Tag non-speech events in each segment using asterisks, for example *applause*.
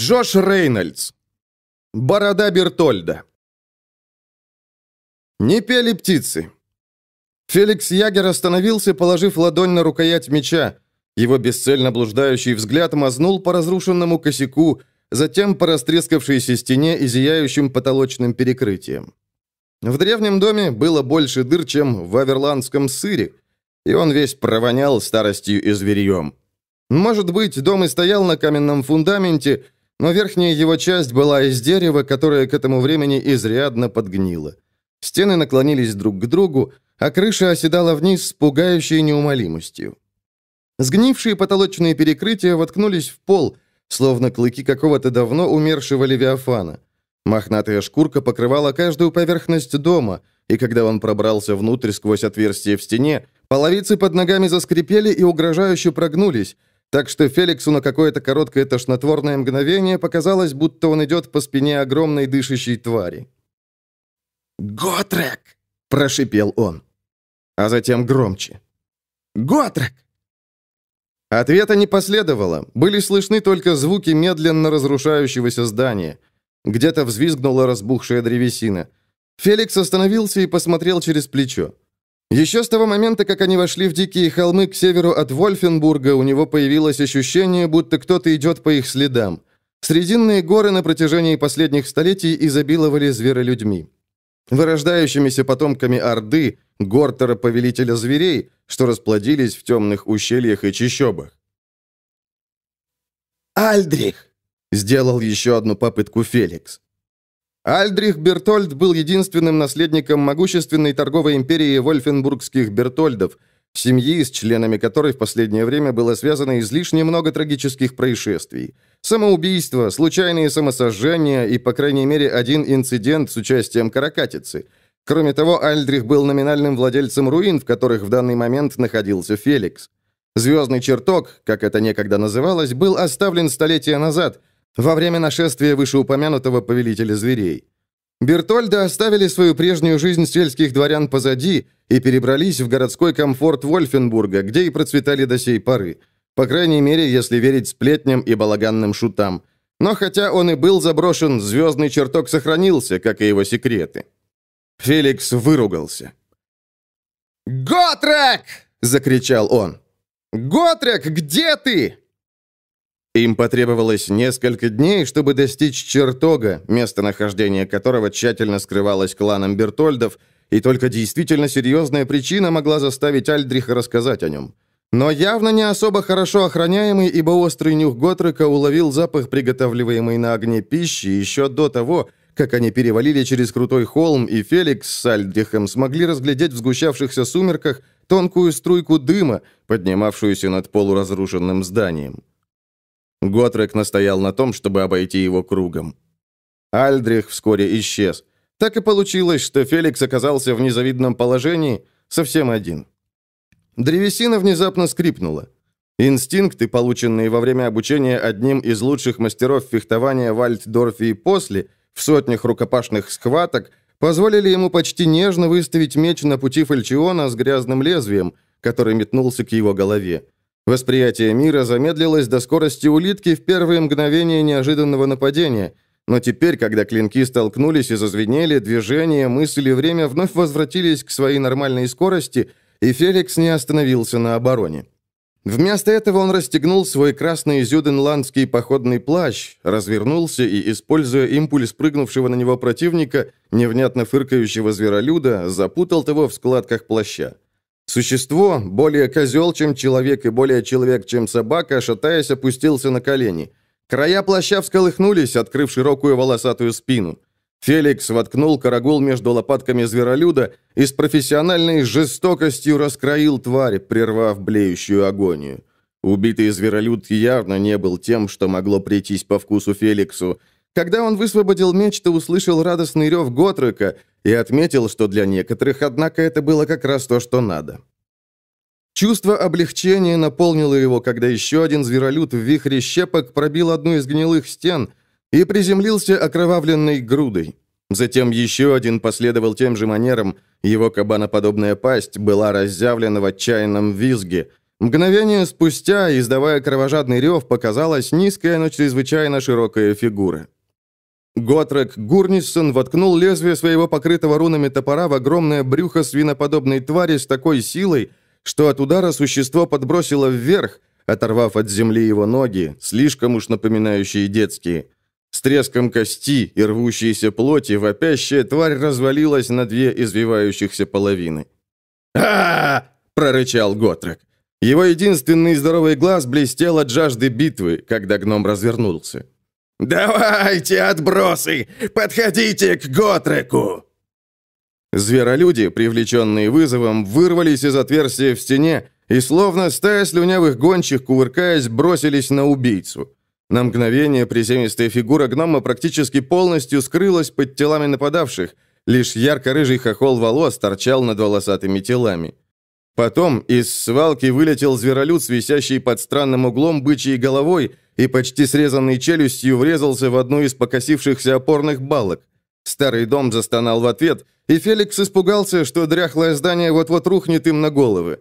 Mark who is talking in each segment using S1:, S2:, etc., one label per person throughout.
S1: Джош Рейнольдс. Борода Бертольда. Не пели птицы. Феликс Ягер остановился, положив ладонь на рукоять меча. Его бесцельно блуждающий взгляд мазнул по разрушенному косяку, затем по растрескавшейся стене и зияющим потолочным перекрытиям. В древнем доме было больше дыр, чем в аверландском сыре, и он весь провонял старостью и зверьем. Может быть, дом и стоял на каменном фундаменте, но верхняя его часть была из дерева, которое к этому времени изрядно подгнило. Стены наклонились друг к другу, а крыша оседала вниз с пугающей неумолимостью. Сгнившие потолочные перекрытия воткнулись в пол, словно клыки какого-то давно умершего левиафана. Мохнатая шкурка покрывала каждую поверхность дома, и когда он пробрался внутрь сквозь отверстие в стене, половицы под ногами заскрипели и угрожающе прогнулись, так что Феликсу на какое-то короткое тошнотворное мгновение показалось, будто он идет по спине огромной дышащей твари. «Готрек!» – прошипел он. А затем громче. «Готрек!» Ответа не последовало. Были слышны только звуки медленно разрушающегося здания. Где-то взвизгнула разбухшая древесина. Феликс остановился и посмотрел через плечо. Еще с того момента, как они вошли в дикие холмы к северу от Вольфенбурга, у него появилось ощущение, будто кто-то идет по их следам. Срединные горы на протяжении последних столетий изобиловали зверолюдьми. Вырождающимися потомками Орды, Гортера, повелителя зверей, что расплодились в темных ущельях и чащобах. «Альдрих!» — сделал еще одну попытку Феликс. Альдрих Бертольд был единственным наследником могущественной торговой империи вольфенбургских Бертольдов, семьи, с членами которой в последнее время было связано излишне много трагических происшествий. Самоубийства, случайные самосожжения и, по крайней мере, один инцидент с участием каракатицы. Кроме того, Альдрих был номинальным владельцем руин, в которых в данный момент находился Феликс. Звездный чертог, как это некогда называлось, был оставлен столетия назад – во время нашествия вышеупомянутого повелителя зверей. Бертольда оставили свою прежнюю жизнь сельских дворян позади и перебрались в городской комфорт Вольфенбурга, где и процветали до сей поры. По крайней мере, если верить сплетням и балаганным шутам. Но хотя он и был заброшен, звездный чертог сохранился, как и его секреты. Феликс выругался. «Готрек!» — закричал он. «Готрек, где ты?» Им потребовалось несколько дней, чтобы достичь чертога, местонахождение которого тщательно скрывалось кланом Бертольдов, и только действительно серьезная причина могла заставить Альдриха рассказать о нем. Но явно не особо хорошо охраняемый, ибо острый нюх Готрека уловил запах приготавливаемой на огне пищи еще до того, как они перевалили через крутой холм, и Феликс с Альдрихом смогли разглядеть в сгущавшихся сумерках тонкую струйку дыма, поднимавшуюся над полуразрушенным зданием. Готрек настоял на том, чтобы обойти его кругом. Альдрих вскоре исчез. Так и получилось, что Феликс оказался в незавидном положении совсем один. Древесина внезапно скрипнула. Инстинкты, полученные во время обучения одним из лучших мастеров фехтования в Альтдорфе и после, в сотнях рукопашных схваток, позволили ему почти нежно выставить меч на пути Фальчиона с грязным лезвием, который метнулся к его голове. Восприятие мира замедлилось до скорости улитки в первые мгновения неожиданного нападения, но теперь, когда клинки столкнулись и зазвенели, движение, мысль и время вновь возвратились к своей нормальной скорости, и Феликс не остановился на обороне. Вместо этого он расстегнул свой красный зюденландский походный плащ, развернулся и, используя импульс прыгнувшего на него противника, невнятно фыркающего зверолюда, запутал того в складках плаща. Существо, более козел, чем человек, и более человек, чем собака, шатаясь, опустился на колени. Края плаща всколыхнулись, открыв широкую волосатую спину. Феликс воткнул карагул между лопатками зверолюда и с профессиональной жестокостью раскроил тварь, прервав блеющую агонию. Убитый зверолюд явно не был тем, что могло прийтись по вкусу Феликсу. Когда он высвободил меч, то услышал радостный рев Готрека и отметил, что для некоторых, однако, это было как раз то, что надо. Чувство облегчения наполнило его, когда еще один зверолюд в вихре щепок пробил одну из гнилых стен и приземлился окровавленной грудой. Затем еще один последовал тем же манерам, его кабаноподобная пасть была разъявлена в отчаянном визге. Мгновение спустя, издавая кровожадный рев, показалась низкая, но чрезвычайно широкая фигура. Готрек Гурниссон воткнул лезвие своего покрытого рунами топора в огромное брюхо свиноподобной твари с такой силой, что от удара существо подбросило вверх, оторвав от земли его ноги, слишком уж напоминающие детские. С треском кости и рвущейся плоти вопящая тварь развалилась на две извивающихся половины. а, прорычал Готрек. Его единственный здоровый глаз блестел от жажды битвы, когда гном развернулся. «Давайте, отбросы! Подходите к Готреку!» Зверолюди, привлеченные вызовом, вырвались из отверстия в стене и, словно стая слюнявых гончих, кувыркаясь, бросились на убийцу. На мгновение приземистая фигура гнома практически полностью скрылась под телами нападавших, лишь ярко-рыжий хохол волос торчал над волосатыми телами. Потом из свалки вылетел зверолюд с под странным углом бычьей головой и почти срезанной челюстью врезался в одну из покосившихся опорных балок. Старый дом застонал в ответ, и Феликс испугался, что дряхлое здание вот-вот рухнет им на головы.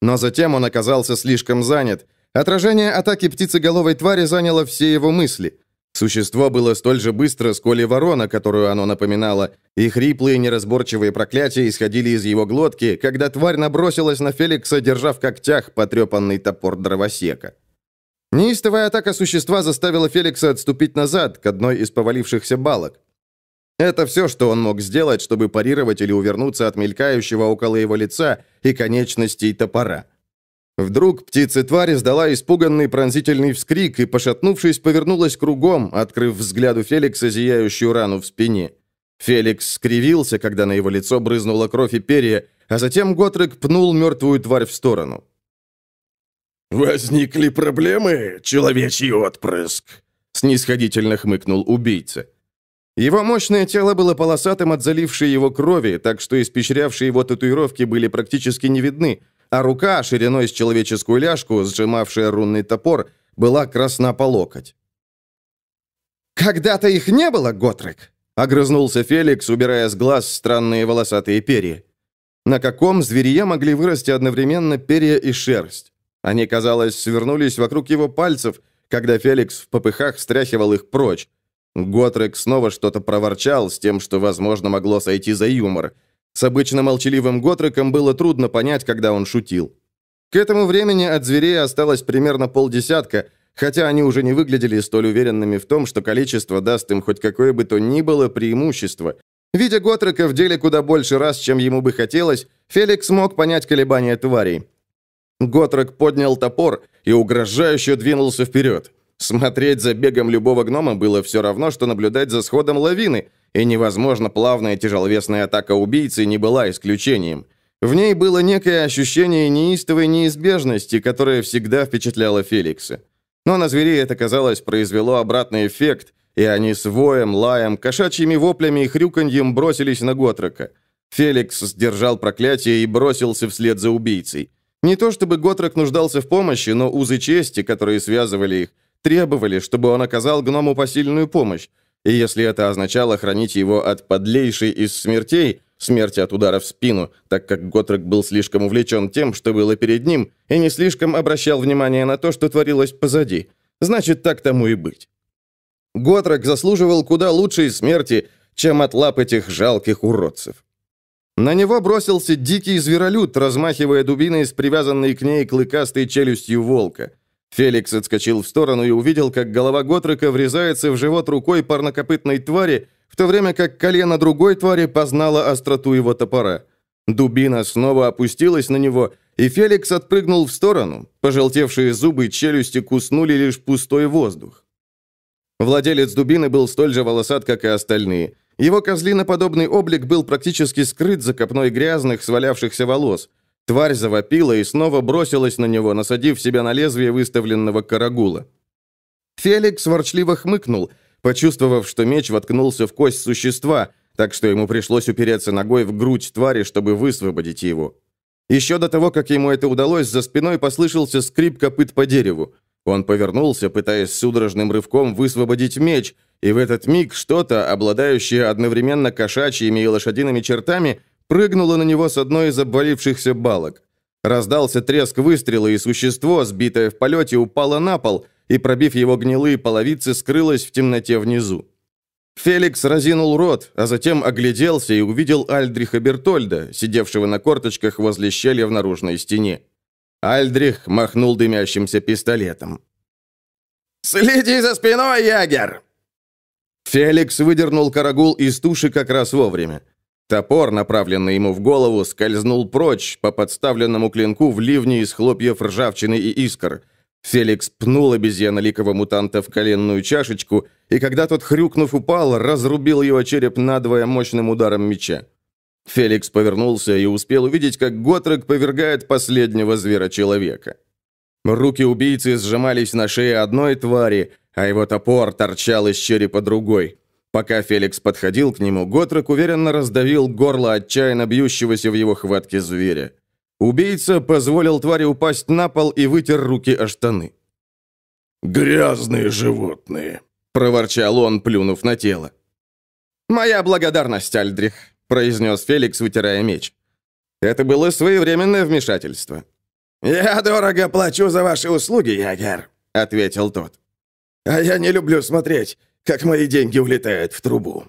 S1: Но затем он оказался слишком занят. Отражение атаки птицеголовой твари заняло все его мысли. Существо было столь же быстро, сколь и ворона, которую оно напоминало, и хриплые неразборчивые проклятия исходили из его глотки, когда тварь набросилась на Феликса, держа в когтях потрепанный топор дровосека. Неистовая атака существа заставила Феликса отступить назад, к одной из повалившихся балок. Это все, что он мог сделать, чтобы парировать или увернуться от мелькающего около его лица и конечностей топора. Вдруг птица-тварь издала испуганный пронзительный вскрик и, пошатнувшись, повернулась кругом, открыв взгляду Феликса зияющую рану в спине. Феликс скривился, когда на его лицо брызнула кровь и перья, а затем Готрек пнул мертвую тварь в сторону.
S2: «Возникли проблемы, человечий отпрыск?» снисходительно хмыкнул убийца.
S1: Его мощное тело было полосатым от залившей его крови, так что испещрявшие его татуировки были практически не видны, а рука, шириной с человеческую ляжку, сжимавшая рунный топор, была красна по локоть. «Когда-то их не было, Готрек!» — огрызнулся Феликс, убирая с глаз странные волосатые перья. На каком зверье могли вырасти одновременно перья и шерсть? Они, казалось, свернулись вокруг его пальцев, когда Феликс в попыхах стряхивал их прочь. Готрек снова что-то проворчал с тем, что, возможно, могло сойти за юмор — с обычно молчаливым Готреком было трудно понять, когда он шутил. К этому времени от зверей осталось примерно полдесятка, хотя они уже не выглядели столь уверенными в том, что количество даст им хоть какое бы то ни было преимущество. Видя Готрека в деле куда больше раз, чем ему бы хотелось, Феликс мог понять колебания тварей. Готрек поднял топор и угрожающе двинулся вперед. Смотреть за бегом любого гнома было все равно, что наблюдать за сходом лавины, и невозможно плавная тяжеловесная атака убийцы не была исключением. В ней было некое ощущение неистовой неизбежности, которое всегда впечатляло Феликса. Но на зверей это, казалось, произвело обратный эффект, и они с воем, лаем, кошачьими воплями и хрюканьем бросились на Готрока. Феликс сдержал проклятие и бросился вслед за убийцей. Не то чтобы Готрок нуждался в помощи, но узы чести, которые связывали их, требовали, чтобы он оказал гному посильную помощь, и если это означало хранить его от подлейшей из смертей, смерти от удара в спину, так как Готрек был слишком увлечен тем, что было перед ним, и не слишком обращал внимание на то, что творилось позади, значит, так тому и быть. Готрек заслуживал куда лучшей смерти, чем от лап этих жалких уродцев. На него бросился дикий зверолюд, размахивая дубиной с привязанной к ней клыкастой челюстью волка. Феликс отскочил в сторону и увидел, как голова Готрека врезается в живот рукой парнокопытной твари, в то время как колено другой твари познало остроту его топора. Дубина снова опустилась на него, и Феликс отпрыгнул в сторону. Пожелтевшие зубы челюсти куснули лишь пустой воздух. Владелец дубины был столь же волосат, как и остальные. Его козлиноподобный облик был практически скрыт за копной грязных, свалявшихся волос. Тварь завопила и снова бросилась на него, насадив себя на лезвие выставленного карагула. Феликс ворчливо хмыкнул, почувствовав, что меч воткнулся в кость существа, так что ему пришлось упереться ногой в грудь твари, чтобы высвободить его. Еще до того, как ему это удалось, за спиной послышался скрип копыт по дереву. Он повернулся, пытаясь судорожным рывком высвободить меч, и в этот миг что-то, обладающее одновременно кошачьими и лошадиными чертами, прыгнула на него с одной из обвалившихся балок. Раздался треск выстрела, и существо, сбитое в полете, упало на пол и, пробив его гнилые половицы, скрылось в темноте внизу. Феликс разинул рот, а затем огляделся и увидел Альдриха Бертольда, сидевшего на корточках возле щели в наружной стене. Альдрих махнул дымящимся пистолетом.
S2: «Следи за спиной, ягер!»
S1: Феликс выдернул карагул из туши как раз вовремя. Топор, направленный ему в голову, скользнул прочь по подставленному клинку в ливне из хлопьев ржавчины и искр. Феликс пнул обезьяноликого мутанта в коленную чашечку, и когда тот, хрюкнув, упал, разрубил его череп надвое мощным ударом меча. Феликс повернулся и успел увидеть, как Готрек повергает последнего звера-человека. Руки убийцы сжимались на шее одной твари, а его топор торчал из черепа другой. Пока Феликс подходил к нему, Готрек уверенно раздавил горло отчаянно бьющегося в его хватке зверя. Убийца позволил твари упасть на пол и вытер руки о штаны.
S2: «Грязные животные», —
S1: проворчал он, плюнув на тело. «Моя благодарность, Альдрих», — произнес Феликс, вытирая меч. Это было своевременное вмешательство.
S2: «Я дорого плачу за ваши услуги, Ягер», — ответил тот. «А я не люблю смотреть, как мои деньги улетают в трубу».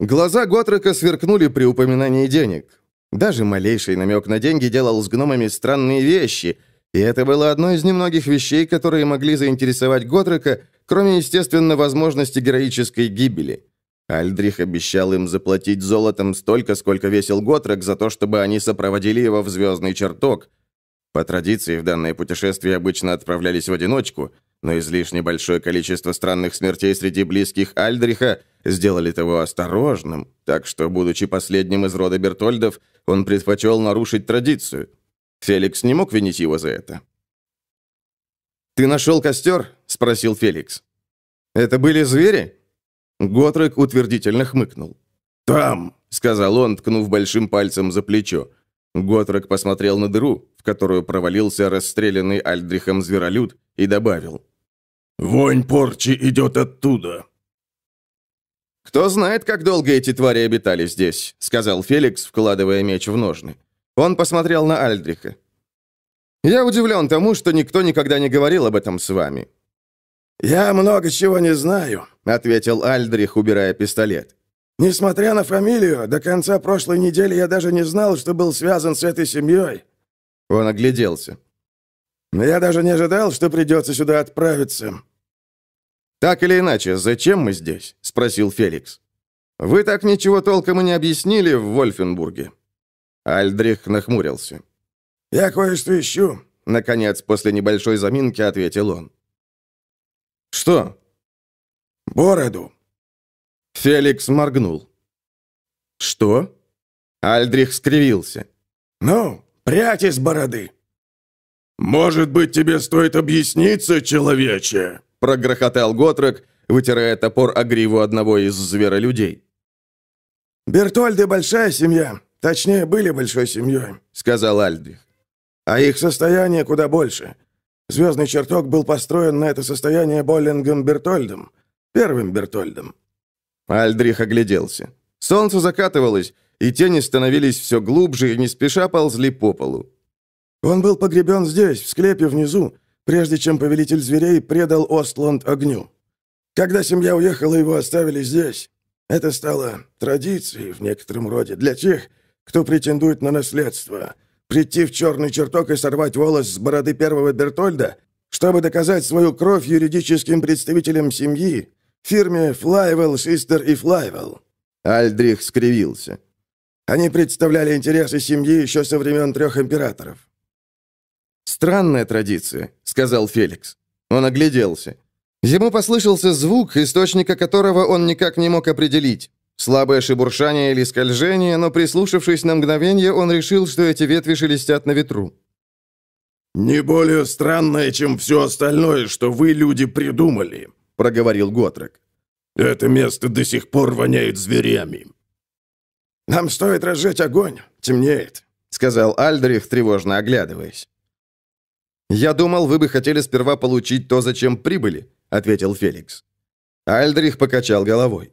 S1: Глаза Готрека сверкнули при упоминании денег. Даже малейший намек на деньги делал с гномами странные вещи, и это было одно из немногих вещей, которые могли заинтересовать Готрека, кроме, естественно, возможности героической гибели. Альдрих обещал им заплатить золотом столько, сколько весил Готрек, за то, чтобы они сопроводили его в звездный чертог. По традиции, в данное путешествие обычно отправлялись в одиночку, но излишне большое количество странных смертей среди близких Альдриха сделали того осторожным, так что, будучи последним из рода Бертольдов, он предпочел нарушить традицию. Феликс не мог винить его за это. «Ты нашел костер?» — спросил Феликс. «Это были звери?» Готрек утвердительно хмыкнул.
S2: «Там!»
S1: — сказал он, ткнув большим пальцем за плечо. Готрек посмотрел на дыру, в которую провалился расстрелянный Альдрихом зверолюд, и добавил.
S2: «Вонь порчи идет оттуда!»
S1: «Кто знает, как долго эти твари обитали здесь», — сказал Феликс, вкладывая меч в ножны. Он посмотрел на Альдриха. «Я удивлен тому, что никто никогда не говорил об этом с вами».
S2: «Я много чего не знаю», — ответил Альдрих, убирая пистолет. «Несмотря на фамилию, до конца прошлой недели я даже не знал, что был связан с этой семьей».
S1: Он огляделся.
S2: «Но я даже не ожидал, что придется сюда отправиться».
S1: «Так или иначе, зачем мы здесь?» — спросил Феликс. «Вы так ничего толком и не объяснили в Вольфенбурге». Альдрих нахмурился.
S2: «Я кое-что ищу», —
S1: наконец, после небольшой заминки ответил он. «Что?»
S2: «Бороду».
S1: Феликс моргнул. «Что?» Альдрих скривился.
S2: «Ну, прядь из бороды». «Может быть, тебе стоит объясниться, человече?»
S1: Прогрохотал Готрек, вытирая топор о гриву одного из зверолюдей.
S2: «Бертольды большая семья, точнее, были большой семьей», — сказал Альдрих. «А их состояние куда больше. Звездный чертог был построен на это состояние Боллингом Бертольдом, первым Бертольдом».
S1: Альдрих огляделся. Солнце закатывалось, и тени становились все глубже и не спеша ползли по полу.
S2: «Он был погребен здесь, в склепе внизу, прежде чем повелитель зверей предал Остланд огню. Когда семья уехала, его оставили здесь. Это стало традицией в некотором роде для тех, кто претендует на наследство. Прийти в черный чертог и сорвать волос с бороды первого Бертольда, чтобы доказать свою кровь юридическим представителям семьи, фирме Флайвелл, Систер и Флайвелл.
S1: Альдрих скривился.
S2: Они представляли интересы семьи еще со времен трех императоров.
S1: «Странная традиция», — сказал Феликс. Он огляделся. Ему послышался звук, источника которого он никак не мог определить. Слабое шебуршание или скольжение, но прислушавшись на мгновение, он решил, что эти ветви шелестят на ветру.
S2: «Не более странное, чем все остальное, что вы, люди, придумали», — проговорил Готрек. «Это место до сих пор воняет зверями». «Нам стоит разжечь огонь, темнеет», — сказал Альдрих, тревожно оглядываясь.
S1: «Я думал, вы бы хотели сперва получить то, зачем прибыли», — ответил Феликс. Альдрих покачал головой.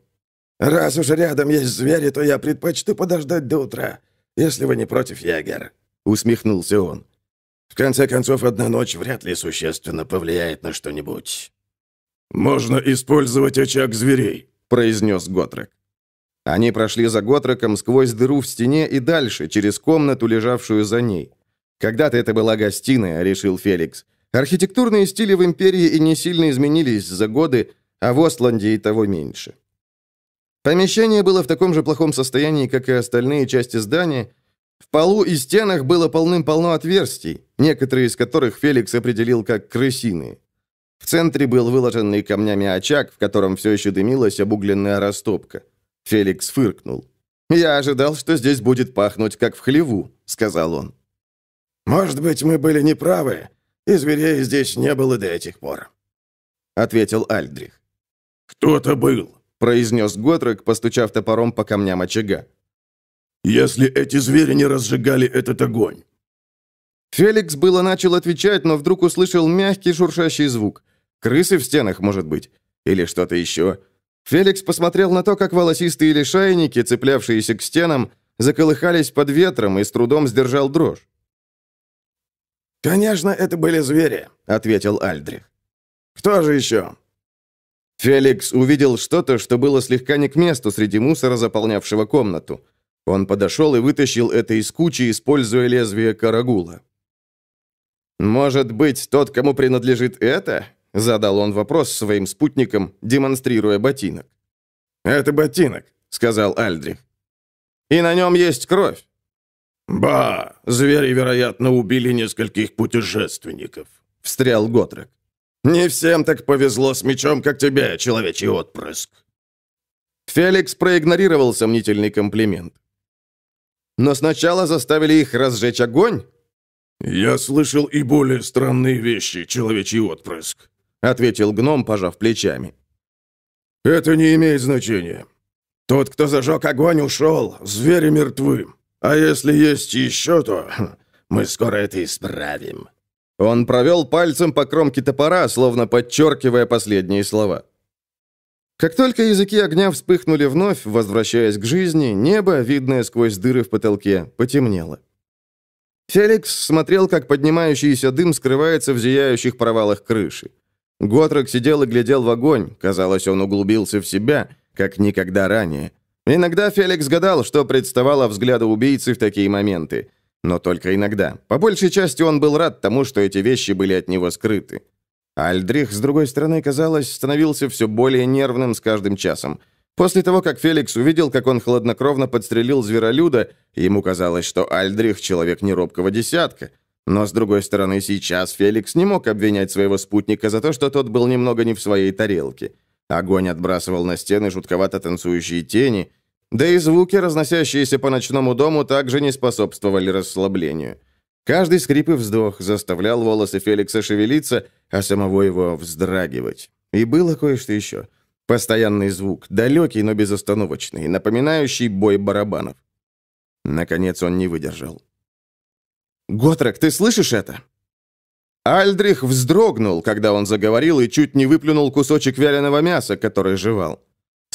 S2: «Раз уж рядом есть звери, то я предпочту подождать до утра, если вы не против, ягер».
S1: — усмехнулся он.
S2: «В конце концов, одна ночь вряд ли существенно повлияет на что-нибудь». «Можно использовать очаг зверей», — произнес Готрек.
S1: Они прошли за Готреком сквозь дыру в стене и дальше, через комнату, лежавшую за ней. Когда-то это была гостиная, решил Феликс. Архитектурные стили в Империи и не сильно изменились за годы, а в Остланде и того меньше. Помещение было в таком же плохом состоянии, как и остальные части здания. В полу и стенах было полным-полно отверстий, некоторые из которых Феликс определил как крысиные. В центре был выложенный камнями очаг, в котором все еще дымилась обугленная растопка. Феликс фыркнул. «Я ожидал, что здесь будет пахнуть, как в хлеву», — сказал он.
S2: «Может быть, мы были неправы, и зверей здесь не было до этих пор», —
S1: ответил Альдрих.
S2: «Кто-то был», —
S1: произнес Готрек, постучав топором по камням очага.
S2: «Если эти звери не разжигали этот огонь».
S1: Феликс было начал отвечать, но вдруг услышал мягкий шуршащий звук. Крысы в стенах, может быть. Или что-то еще. Феликс посмотрел на то, как волосистые лишайники, цеплявшиеся к стенам, заколыхались под ветром и с трудом сдержал дрожь.
S2: «Конечно, это были звери», — ответил Альдрих. «Кто же еще?»
S1: Феликс увидел что-то, что было слегка не к месту среди мусора, заполнявшего комнату. Он подошел и вытащил это из кучи, используя лезвие карагула. «Может быть, тот, кому принадлежит это?» — задал он вопрос своим спутникам, демонстрируя ботинок.
S2: «Это ботинок», — сказал Альдрих.
S1: «И на нем есть кровь».
S2: «Ба, звери, вероятно, убили нескольких путешественников», — встрял Готрек. «Не всем так повезло с мечом, как тебе, человечий отпрыск».
S1: Феликс проигнорировал сомнительный комплимент. «Но сначала заставили их разжечь огонь?»
S2: «Я слышал и более странные вещи, человечий отпрыск», — ответил гном, пожав плечами. «Это не имеет значения. Тот, кто зажег огонь, ушел, звери мертвы. А если есть еще, то *clears throat* мы скоро это исправим».
S1: Он провел пальцем по кромке топора, словно подчеркивая последние слова. Как только языки огня вспыхнули вновь, возвращаясь к жизни, небо, видное сквозь дыры в потолке, потемнело. Феликс смотрел, как поднимающийся дым скрывается в зияющих провалах крыши. Готрок сидел и глядел в огонь. Казалось, он углубился в себя, как никогда ранее. Иногда Феликс гадал, что представало взгляду убийцы в такие моменты. Но только иногда. По большей части он был рад тому, что эти вещи были от него скрыты. Альдрих, с другой стороны, казалось, становился все более нервным с каждым часом. После того, как Феликс увидел, как он хладнокровно подстрелил зверолюда, ему казалось, что Альдрих — человек неробкого десятка. Но, с другой стороны, сейчас Феликс не мог обвинять своего спутника за то, что тот был немного не в своей тарелке. Огонь отбрасывал на стены жутковато танцующие тени, да и звуки, разносящиеся по ночному дому, также не способствовали расслаблению. Каждый скрип и вздох заставлял волосы Феликса шевелиться, а самого его вздрагивать. И было кое-что еще. Постоянный звук, далекий, но безостановочный, напоминающий бой барабанов. Наконец он не выдержал. «Готрек, ты слышишь это?» Альдрих вздрогнул, когда он заговорил и чуть не выплюнул кусочек вяленого мяса, который жевал.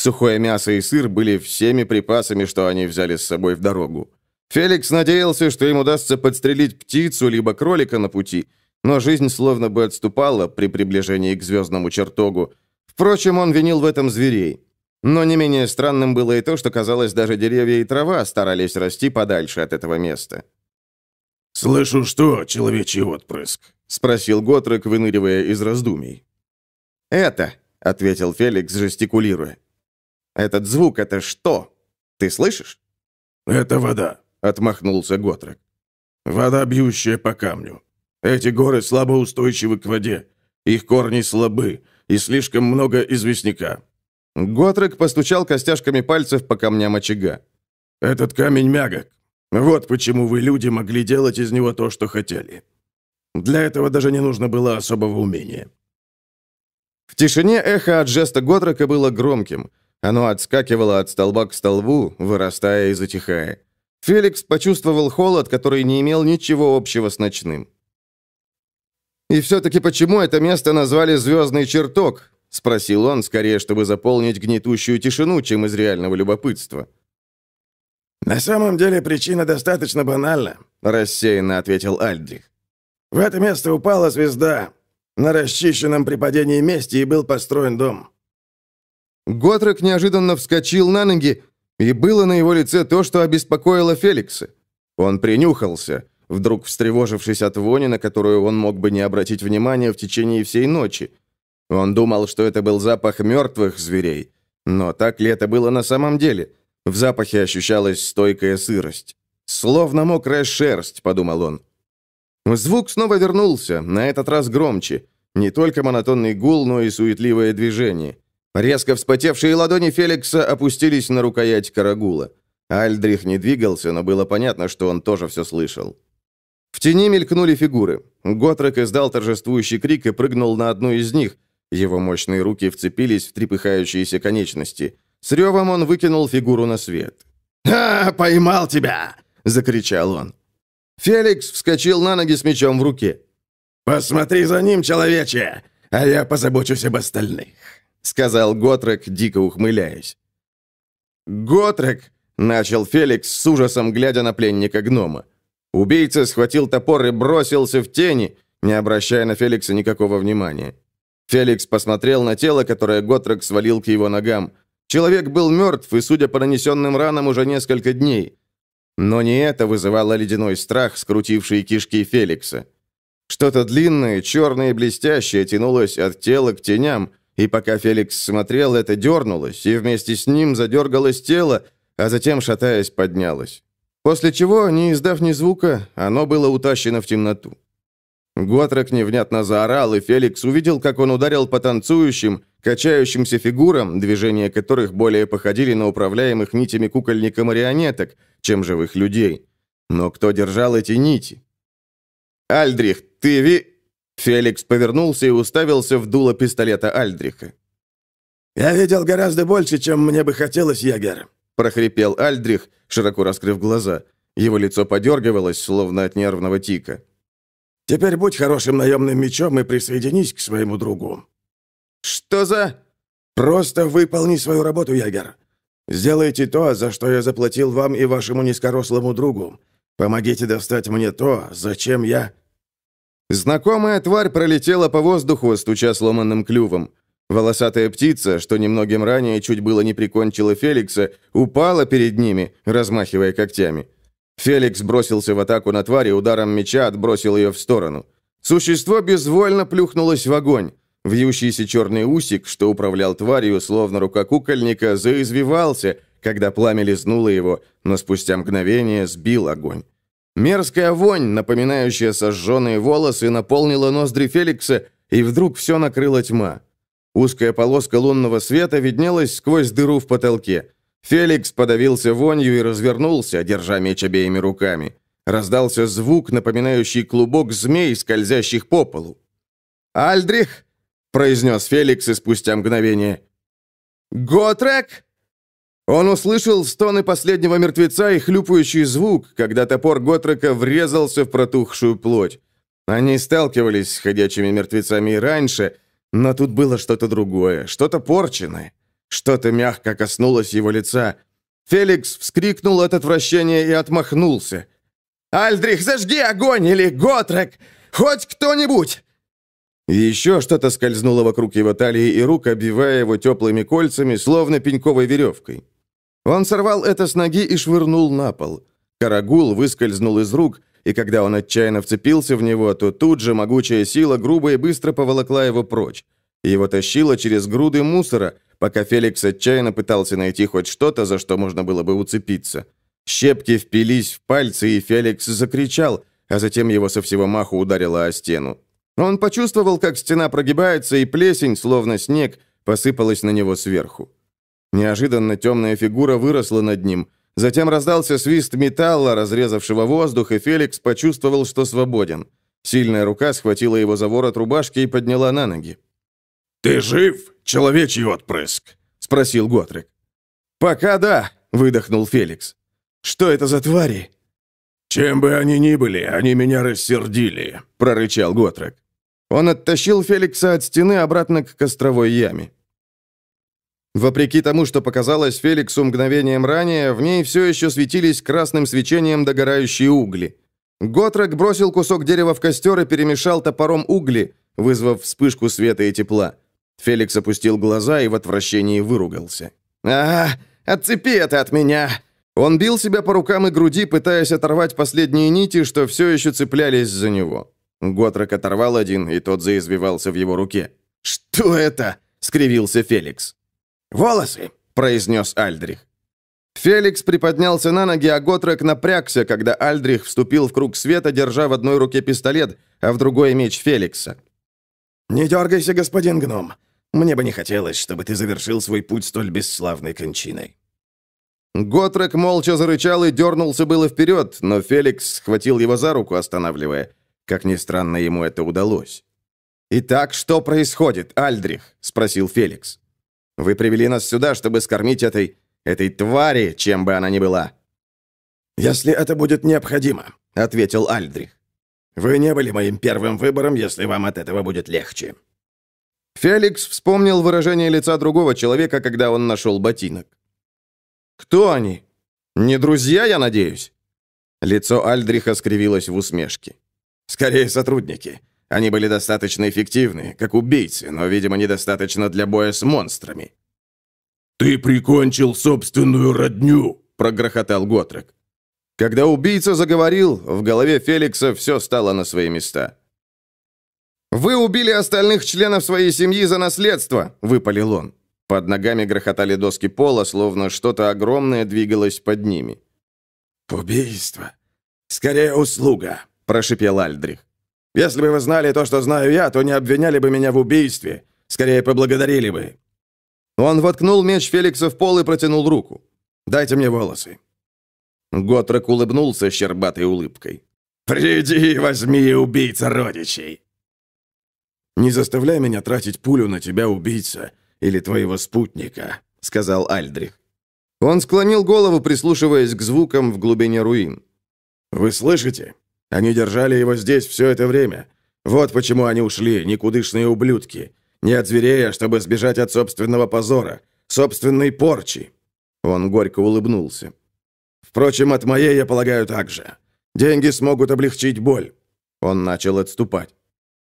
S1: Сухое мясо и сыр были всеми припасами, что они взяли с собой в дорогу. Феликс надеялся, что им удастся подстрелить птицу либо кролика на пути, но жизнь словно бы отступала при приближении к звездному чертогу. Впрочем, он винил в этом зверей. Но не менее странным было и то, что, казалось, даже деревья и трава старались расти подальше от этого места.
S2: «Слышу что, человечий отпрыск?» — спросил Готрек, выныривая из раздумий.
S1: «Это», — ответил Феликс, жестикулируя. «Этот звук — это что? Ты слышишь?»
S2: «Это вода», — отмахнулся Готрек. «Вода, бьющая по камню. Эти горы слабо устойчивы к воде. Их корни слабы, и слишком много известняка».
S1: Готрек постучал костяшками пальцев по камням очага.
S2: «Этот камень мягок. Вот почему вы, люди, могли делать из него то, что хотели. Для этого даже не нужно было особого умения.
S1: В тишине эхо от жеста Готрека было громким. Оно отскакивало от столба к столбу, вырастая и затихая. Феликс почувствовал холод, который не имел ничего общего с ночным. «И все-таки почему это место назвали «Звездный чертог»?» — спросил он, скорее, чтобы заполнить гнетущую тишину, чем из реального любопытства.
S2: «На самом деле причина достаточно банальна», —
S1: рассеянно ответил Альдрих.
S2: «В это место упала звезда. На расчищенном при падении месте и был построен дом».
S1: Готрек неожиданно вскочил на ноги, и было на его лице то, что обеспокоило Феликса. Он принюхался, вдруг встревожившись от вони, на которую он мог бы не обратить внимания в течение всей ночи. Он думал, что это был запах мертвых зверей. Но так ли это было на самом деле? В запахе ощущалась стойкая сырость. «Словно мокрая шерсть», — подумал он. Звук снова вернулся, на этот раз громче. Не только монотонный гул, но и суетливое движение. Резко вспотевшие ладони Феликса опустились на рукоять карагула. Альдрих не двигался, но было понятно, что он тоже все слышал. В тени мелькнули фигуры. Готрек издал торжествующий крик и прыгнул на одну из них. Его мощные руки вцепились в трепыхающиеся конечности. С ревом он выкинул фигуру на свет.
S2: «Ха, поймал тебя!» — закричал он.
S1: Феликс вскочил на ноги с мечом в руке.
S2: «Посмотри за ним, человече, а я позабочусь об остальных», —
S1: сказал Готрек, дико ухмыляясь. «Готрек!» — начал Феликс с ужасом, глядя на пленника гнома. Убийца схватил топор и бросился в тени, не обращая на Феликса никакого внимания. Феликс посмотрел на тело, которое Готрек свалил к его ногам. Человек был мертв и, судя по нанесенным ранам, уже несколько дней. Но не это вызывало ледяной страх, скрутивший кишки Феликса. Что-то длинное, черное и блестящее тянулось от тела к теням, и пока Феликс смотрел, это дернулось, и вместе с ним задергалось тело, а затем, шатаясь, поднялось. После чего, не издав ни звука, оно было утащено в темноту. Готрек невнятно заорал, и Феликс увидел, как он ударил по танцующим, качающимся фигурам, движения которых более походили на управляемых нитями кукольника-марионеток, чем живых людей. Но кто держал эти нити? «Альдрих, ты ви...» Феликс повернулся и уставился в дуло пистолета Альдриха.
S2: «Я видел гораздо больше, чем мне бы хотелось, ягер», —
S1: прохрипел Альдрих, широко раскрыв глаза. Его лицо подергивалось, словно от нервного тика.
S2: Теперь будь хорошим наемным мечом и присоединись к своему другу».
S1: «Что за...»
S2: «Просто выполни свою работу, ягер. Сделайте то, за что я заплатил вам и вашему низкорослому другу. Помогите достать мне то, зачем я...»
S1: Знакомая тварь пролетела по воздуху, стуча сломанным клювом. Волосатая птица, что немногим ранее чуть было не прикончила Феликса, упала перед ними, размахивая когтями. Феликс бросился в атаку на тварь и ударом меча отбросил ее в сторону. Существо безвольно плюхнулось в огонь. Вьющийся черный усик, что управлял тварью, словно рука кукольника, заизвивался, когда пламя лизнуло его, но спустя мгновение сбил огонь. Мерзкая вонь, напоминающая сожженные волосы, наполнила ноздри Феликса, и вдруг все накрыла тьма. Узкая полоска лунного света виднелась сквозь дыру в потолке. Феликс подавился вонью и развернулся, держа меч обеими руками. Раздался звук, напоминающий клубок змей, скользящих по полу. «Альдрих!» — произнес Феликс и спустя мгновение. «Готрек!» Он услышал стоны последнего мертвеца и хлюпающий звук, когда топор Готрека врезался в протухшую плоть. Они сталкивались с ходячими мертвецами и раньше, но тут было что-то другое, что-то порченное. Что-то мягко коснулось его лица. Феликс вскрикнул от отвращения и отмахнулся. «Альдрих, зажги огонь! Или Готрек! Хоть кто-нибудь!» Еще что-то скользнуло вокруг его талии и рук, обвивая его теплыми кольцами, словно пеньковой веревкой. Он сорвал это с ноги и швырнул на пол. Карагул выскользнул из рук, и когда он отчаянно вцепился в него, то тут же могучая сила грубо и быстро поволокла его прочь. Его тащило через груды мусора, пока Феликс отчаянно пытался найти хоть что-то, за что можно было бы уцепиться. Щепки впились в пальцы, и Феликс закричал, а затем его со всего маху ударило о стену. Он почувствовал, как стена прогибается, и плесень, словно снег, посыпалась на него сверху. Неожиданно темная фигура выросла над ним. Затем раздался свист металла, разрезавшего воздух, и Феликс почувствовал, что свободен. Сильная рука схватила его за ворот рубашки и подняла на ноги.
S2: «Ты жив, человечий отпрыск?» — спросил Готрик.
S1: «Пока да», — выдохнул Феликс. «Что это за твари?»
S2: «Чем бы они ни были, они меня рассердили», — прорычал Готрек.
S1: Он оттащил Феликса от стены обратно к костровой яме. Вопреки тому, что показалось Феликсу мгновением ранее, в ней все еще светились красным свечением догорающие угли. Готрек бросил кусок дерева в костер и перемешал топором угли, вызвав вспышку света и тепла. Феликс опустил глаза и в отвращении выругался. «А, отцепи это от меня!» Он бил себя по рукам и груди, пытаясь оторвать последние нити, что все еще цеплялись за него. Готрек оторвал один, и тот заизвивался в его руке. «Что это?» — скривился Феликс.
S2: «Волосы!»
S1: — произнес Альдрих. Феликс приподнялся на ноги, а Готрек напрягся, когда Альдрих вступил в круг света, держа в одной руке пистолет, а в другой меч Феликса.
S2: «Не дергайся, господин гном. Мне бы не хотелось, чтобы ты завершил свой путь столь бесславной кончиной».
S1: Готрек молча зарычал и дернулся было вперед, но Феликс схватил его за руку, останавливая. Как ни странно, ему это удалось. «Итак, что происходит, Альдрих?» — спросил Феликс. «Вы привели нас сюда, чтобы скормить этой этой твари, чем бы она ни была».
S2: «Если это будет необходимо», — ответил Альдрих. «Вы не были моим первым выбором, если вам от этого будет легче».
S1: Феликс вспомнил выражение лица другого человека, когда он нашел ботинок. «Кто они? Не друзья, я надеюсь?» Лицо Альдриха скривилось в усмешке. «Скорее, сотрудники. Они были достаточно эффективны, как убийцы, но, видимо, недостаточно для боя с монстрами.
S3: «Ты прикончил собственную родню!» — прогрохотал Готрек.
S1: Когда убийца заговорил, в голове Феликса все стало на свои места. «Вы убили остальных членов своей семьи за наследство!» — выпалил он. Под ногами грохотали доски пола, словно что-то огромное двигалось под ними.
S2: «Убийство! Скорее, услуга!» — прошипел Альдрих. «Если бы вы знали то, что знаю я, то не обвиняли бы меня в убийстве. Скорее, поблагодарили бы.
S1: Он воткнул меч Феликса в пол и протянул руку. «Дайте мне волосы».
S2: Готрек улыбнулся щербатой улыбкой. «Приди возьми убийца родичей!» «Не заставляй меня тратить пулю на тебя, убийца, или твоего спутника», — сказал Альдрих.
S1: Он склонил голову, прислушиваясь к звукам в глубине руин.
S2: «Вы слышите? Они держали его здесь все это время. Вот почему они ушли, никудышные ублюдки. Не от зверей, а чтобы сбежать от собственного позора, собственной порчи». Он горько улыбнулся. «Впрочем, от моей, я полагаю, так же. Деньги смогут облегчить боль». Он начал отступать.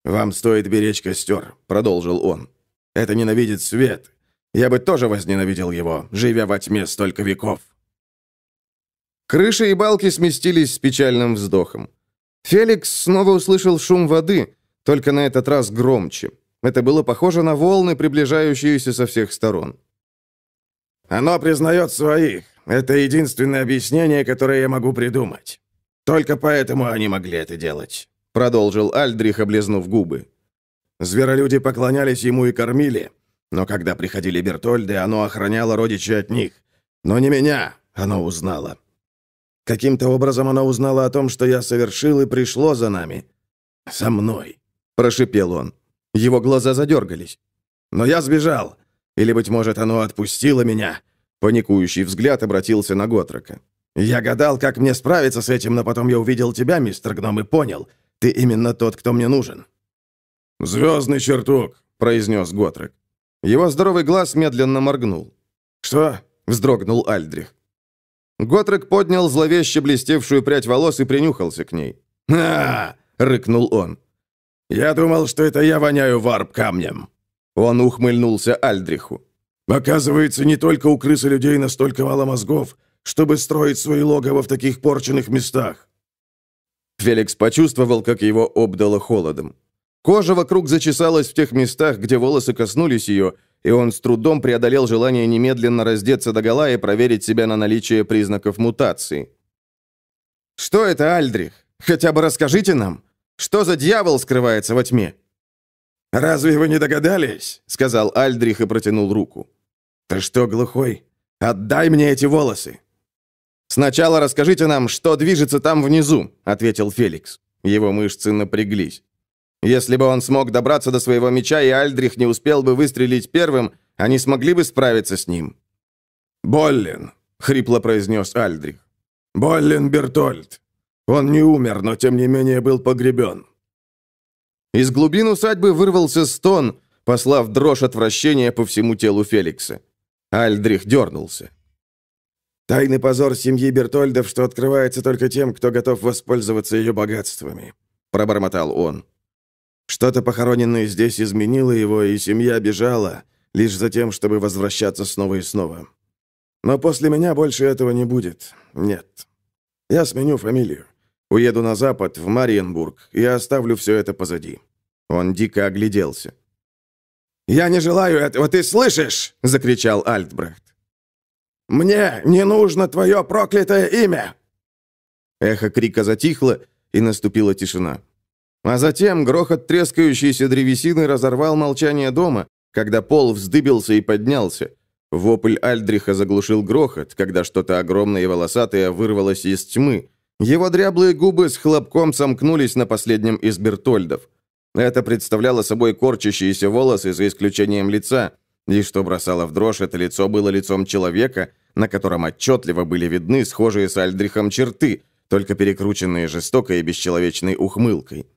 S2: «Вам стоит беречь костер», — продолжил он. «Это ненавидит свет. Я бы тоже возненавидел его, живя во тьме столько веков».
S1: Крыши и балки сместились с печальным вздохом. Феликс снова услышал шум воды, только на этот раз громче. Это было похоже на волны, приближающиеся со всех сторон.
S2: «Оно признает своих. Это единственное объяснение, которое я могу придумать. Только поэтому они могли это делать», — продолжил Альдрих, облизнув губы. «Зверолюди поклонялись ему и кормили, но когда приходили Бертольды, оно охраняло родичей от них. Но не меня оно узнало. Каким-то образом оно узнало о том, что я совершил, и пришло за нами. Со мной», — прошипел он. Его глаза задергались. «Но я сбежал. Или, быть может, оно отпустило меня?» Паникующий взгляд обратился на Готрока. «Я гадал, как мне справиться с этим, но потом я увидел тебя, мистер Гном, и понял. Ты именно тот, кто мне нужен».
S3: «Звездный чертог», — произнес Готрек.
S1: Его здоровый глаз медленно моргнул.
S2: «Что?»
S1: — вздрогнул Альдрих. Готрек поднял зловеще блестевшую прядь волос и принюхался к ней.
S2: «А!» — рыкнул он. «Я думал, что это я воняю варп камнем».
S1: Он ухмыльнулся Альдриху.
S2: «Оказывается, не только у крысы людей настолько мало мозгов, чтобы строить свои логово в таких порченных местах».
S1: Феликс почувствовал, как его обдало холодом. Кожа вокруг зачесалась в тех местах, где волосы коснулись ее, и он с трудом преодолел желание немедленно раздеться догола и проверить себя на наличие признаков мутации. «Что это, Альдрих? Хотя бы расскажите нам!» Что за дьявол скрывается во тьме?»
S2: «Разве вы не догадались?» — сказал Альдрих и протянул руку. «Ты что, глухой? Отдай мне эти волосы!»
S1: «Сначала расскажите нам, что движется там внизу», — ответил Феликс. Его мышцы напряглись. Если бы он смог добраться до своего меча, и Альдрих не успел бы выстрелить первым, они смогли бы справиться с ним.
S2: «Боллин», — хрипло произнес Альдрих. «Боллин Бертольд. Он не умер, но тем не менее был погребен».
S1: Из глубин усадьбы вырвался стон, послав дрожь отвращения по всему телу Феликса. Альдрих дернулся.
S2: Тайный позор семьи Бертольдов, что открывается только тем, кто готов воспользоваться ее богатствами», — пробормотал он. Что-то похороненное здесь изменило его, и семья бежала, лишь за тем, чтобы возвращаться снова и снова. Но после меня больше этого не будет. Нет. Я сменю фамилию. Уеду на запад, в Мариенбург, и оставлю все это позади». Он дико огляделся. «Я не желаю этого, ты слышишь?» — закричал Альтбрехт. «Мне не нужно твое проклятое имя!»
S1: Эхо крика затихло, и наступила тишина. А затем грохот трескающейся древесины разорвал молчание дома, когда пол вздыбился и поднялся. Вопль Альдриха заглушил грохот, когда что-то огромное и волосатое вырвалось из тьмы. Его дряблые губы с хлопком сомкнулись на последнем из Бертольдов. Это представляло собой корчащиеся волосы за исключением лица. И что бросало в дрожь, это лицо было лицом человека, на котором отчетливо были видны схожие с Альдрихом черты, только перекрученные жестокой и бесчеловечной ухмылкой.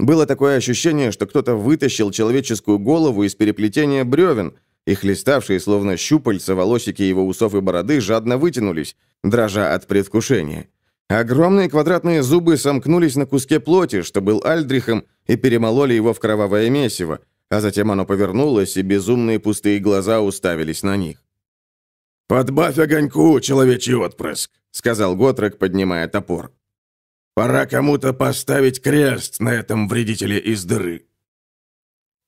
S1: Было такое ощущение, что кто-то вытащил человеческую голову из переплетения бревен, и хлеставшие, словно щупальца, волосики его усов и бороды жадно вытянулись, дрожа от предвкушения. Огромные квадратные зубы сомкнулись на куске плоти, что был Альдрихом, и перемололи его в кровавое месиво, а затем оно повернулось, и безумные пустые глаза уставились на них.
S3: «Подбавь огоньку, человечий отпрыск», — сказал Готрек, поднимая топор. Пора кому-то поставить крест на этом вредителе из дыры».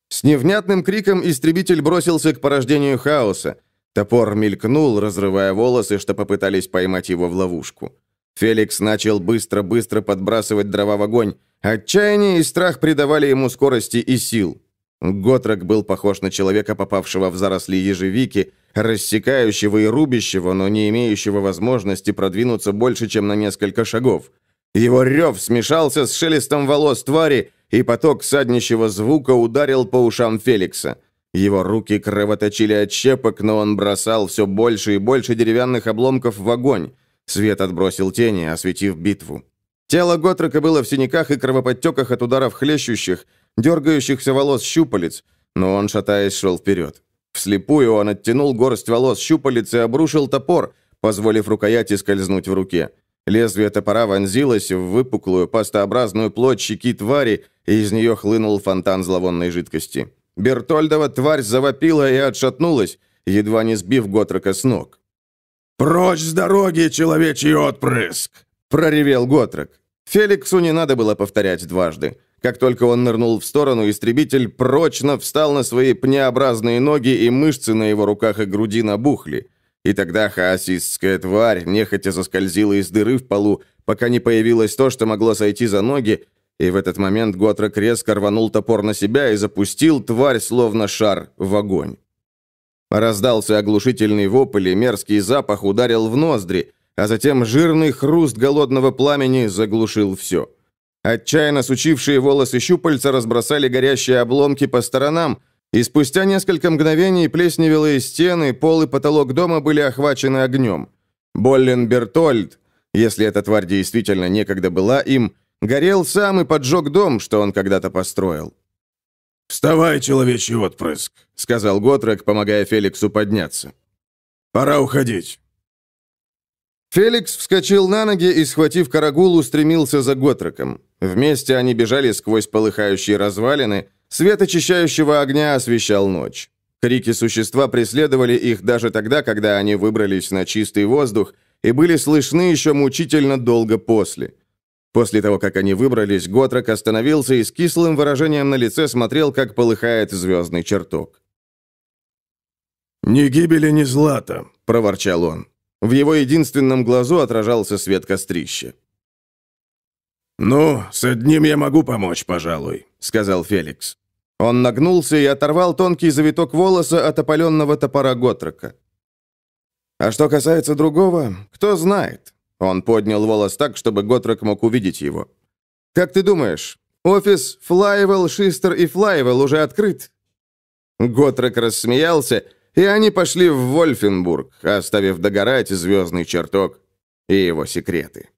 S1: С невнятным криком истребитель бросился к порождению хаоса. Топор мелькнул, разрывая волосы, что попытались поймать его в ловушку. Феликс начал быстро-быстро подбрасывать дрова в огонь. Отчаяние и страх придавали ему скорости и сил. Готрок был похож на человека, попавшего в заросли ежевики, рассекающего и рубящего, но не имеющего возможности продвинуться больше, чем на несколько шагов. Его рев смешался с шелестом волос твари, и поток саднищего звука ударил по ушам Феликса. Его руки кровоточили от щепок, но он бросал все больше и больше деревянных обломков в огонь. Свет отбросил тени, осветив битву. Тело Готрека было в синяках и кровоподтеках от ударов хлещущих, дергающихся волос щупалец, но он, шатаясь, шел вперед. Вслепую он оттянул горсть волос щупалец и обрушил топор, позволив рукояти скользнуть в руке. Лезвие топора вонзилось в выпуклую пастообразную плоть щеки твари, и из нее хлынул фонтан зловонной жидкости. Бертольдова тварь завопила и отшатнулась, едва не сбив Готрека с ног.
S3: «Прочь с дороги, человечий отпрыск!»
S1: — проревел Готрек. Феликсу не надо было повторять дважды. Как только он нырнул в сторону, истребитель прочно встал на свои пнеобразные ноги, и мышцы на его руках и груди набухли. И тогда хаосистская тварь нехотя заскользила из дыры в полу, пока не появилось то, что могло сойти за ноги, и в этот момент Готрек резко рванул топор на себя и запустил тварь, словно шар, в огонь. Раздался оглушительный вопль, и мерзкий запах ударил в ноздри, а затем жирный хруст голодного пламени заглушил все. Отчаянно сучившие волосы щупальца разбросали горящие обломки по сторонам, и спустя несколько мгновений плесневелые стены, пол и потолок дома были охвачены огнем. Боллен Бертольд, если эта тварь действительно некогда была им, горел сам и поджег дом, что он когда-то построил.
S3: «Вставай, человечий отпрыск», — сказал Готрек, помогая Феликсу подняться. «Пора уходить».
S1: Феликс вскочил на ноги и, схватив карагул, устремился за Готреком. Вместе они бежали сквозь полыхающие развалины, Свет очищающего огня освещал ночь. Крики существа преследовали их даже тогда, когда они выбрались на чистый воздух и были слышны еще мучительно долго после. После того, как они выбрались, Готрок остановился и с кислым выражением на лице смотрел, как полыхает звездный чертог.
S3: «Ни гибели, ни злата», —
S1: проворчал он. В его единственном глазу отражался свет кострища.
S3: «Ну, с одним я могу помочь, пожалуй», — сказал Феликс.
S1: Он нагнулся и оторвал тонкий завиток волоса от опаленного топора Готрека. А что касается другого, кто знает. Он поднял волос так, чтобы Готрек мог увидеть его. «Как ты думаешь, офис Флайвелл, Шистер и Флайвелл уже открыт?» Готрек рассмеялся, и они пошли в Вольфенбург, оставив догорать звездный чертог и его секреты.